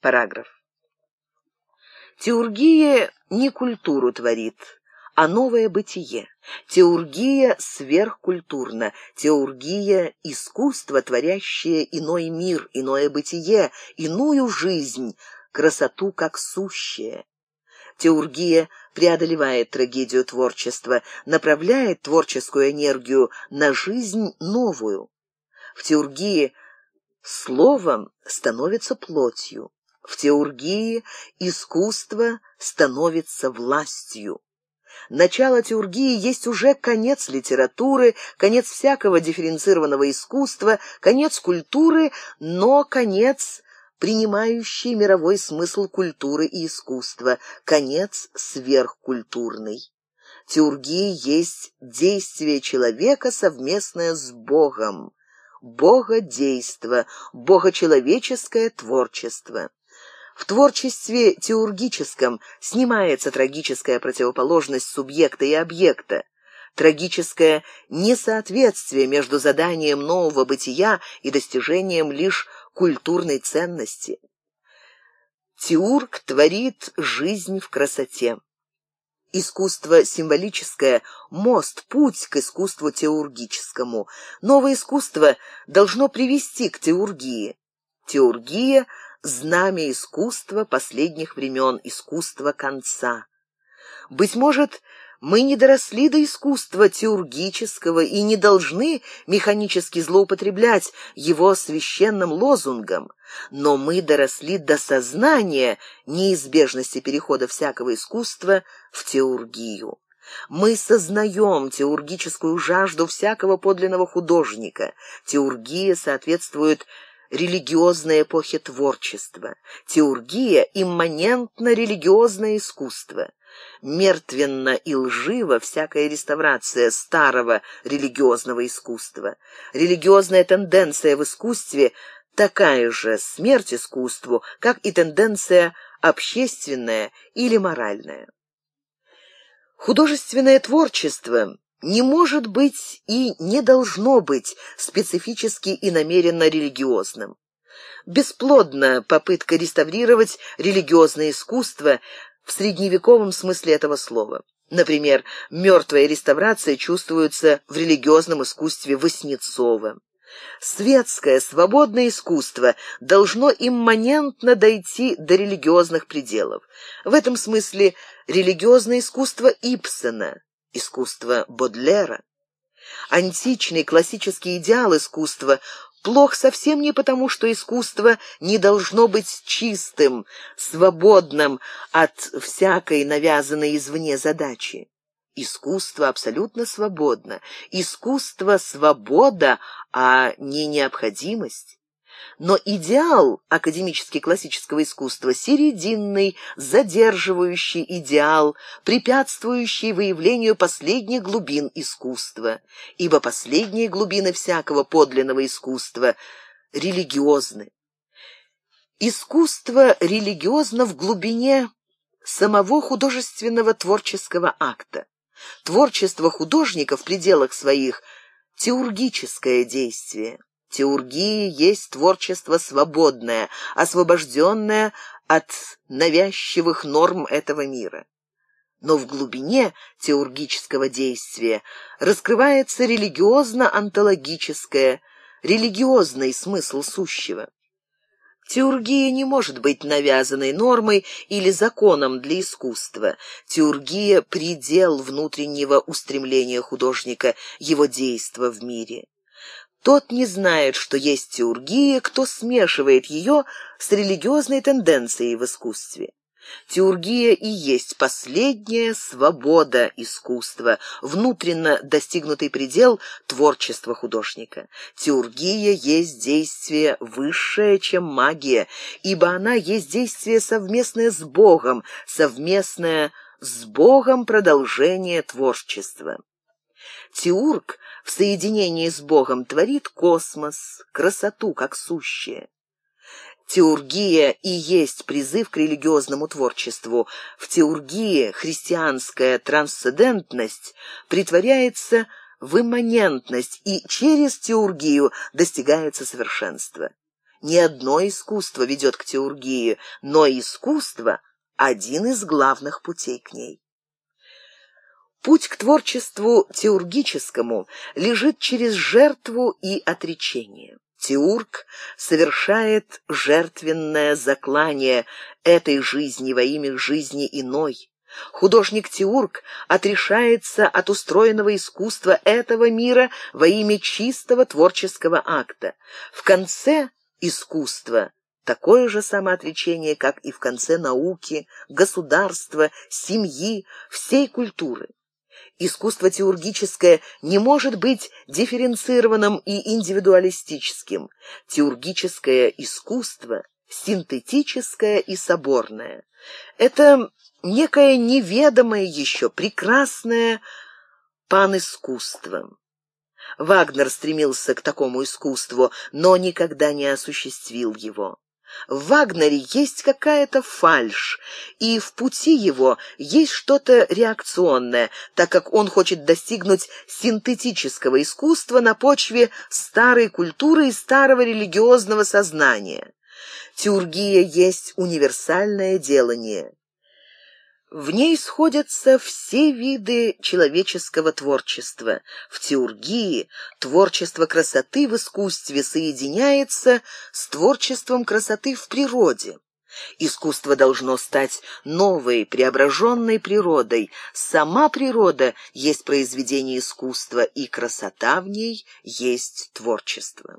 Параграф. Теургия не культуру творит, а новое бытие. Теургия сверхкультурна, теургия — искусство, творящее иной мир, иное бытие, иную жизнь, красоту как сущее. Теургия преодолевает трагедию творчества, направляет творческую энергию на жизнь новую. В теургии словом становится плотью. В теургии искусство становится властью. Начало теургии есть уже конец литературы, конец всякого дифференцированного искусства, конец культуры, но конец принимающий мировой смысл культуры и искусства, конец сверхкультурный. Теургия есть действие человека совместное с Богом, богодейство, богочеловеческое творчество. В творчестве теургическом снимается трагическая противоположность субъекта и объекта, трагическое несоответствие между заданием нового бытия и достижением лишь культурной ценности. Теург творит жизнь в красоте. Искусство символическое – мост, путь к искусству теургическому. Новое искусство должно привести к теургии. Теургия – знамя искусства последних времен, искусства конца. Быть может, мы не доросли до искусства теургического и не должны механически злоупотреблять его священным лозунгом, но мы доросли до сознания неизбежности перехода всякого искусства в теургию. Мы сознаем теургическую жажду всякого подлинного художника. Теургия соответствует религиозной эпохи творчества. Теургия – имманентно религиозное искусство. Мертвенно и лживо всякая реставрация старого религиозного искусства. Религиозная тенденция в искусстве – такая же смерть искусству, как и тенденция общественная или моральная. Художественное творчество не может быть и не должно быть специфически и намеренно религиозным. Бесплодна попытка реставрировать религиозное искусство в средневековом смысле этого слова. Например, мертвая реставрация чувствуется в религиозном искусстве Васнецова. Светское, свободное искусство должно имманентно дойти до религиозных пределов. В этом смысле религиозное искусство Ипсена искусство Бодлера. Античный классический идеал искусства плох совсем не потому, что искусство не должно быть чистым, свободным от всякой навязанной извне задачи. Искусство абсолютно свободно. Искусство — свобода, а не необходимость. Но идеал академически классического искусства – серединный, задерживающий идеал, препятствующий выявлению последних глубин искусства, ибо последние глубины всякого подлинного искусства – религиозны. Искусство религиозно в глубине самого художественного творческого акта. Творчество художника в пределах своих – теургическое действие. Теургия есть творчество свободное, освобожденное от навязчивых норм этого мира. Но в глубине теургического действия раскрывается религиозно-онтологическое, религиозный смысл сущего. Теургия не может быть навязанной нормой или законом для искусства. Теургия — предел внутреннего устремления художника, его действа в мире. Тот не знает, что есть теургия, кто смешивает ее с религиозной тенденцией в искусстве. Теургия и есть последняя свобода искусства, внутренно достигнутый предел творчества художника. Теургия есть действие высшее, чем магия, ибо она есть действие совместное с Богом, совместное с Богом продолжение творчества. Теург в соединении с Богом творит космос, красоту как сущее. Теургия и есть призыв к религиозному творчеству. В теургии христианская трансцендентность притворяется в имманентность, и через теургию достигается совершенство. Не одно искусство ведет к теургии, но искусство — один из главных путей к ней. Путь к творчеству теургическому лежит через жертву и отречение. Теург совершает жертвенное заклание этой жизни во имя жизни иной. Художник-теург отрешается от устроенного искусства этого мира во имя чистого творческого акта. В конце искусства такое же самоотречение, как и в конце науки, государства, семьи, всей культуры. Искусство теургическое не может быть дифференцированным и индивидуалистическим. Теургическое искусство синтетическое и соборное. Это некое неведомое еще, прекрасное панискусство. Вагнер стремился к такому искусству, но никогда не осуществил его. В Вагнере есть какая-то фальшь, и в пути его есть что-то реакционное, так как он хочет достигнуть синтетического искусства на почве старой культуры и старого религиозного сознания. Тюргия есть универсальное делание. В ней сходятся все виды человеческого творчества. В теургии творчество красоты в искусстве соединяется с творчеством красоты в природе. Искусство должно стать новой, преображенной природой. Сама природа есть произведение искусства, и красота в ней есть творчество.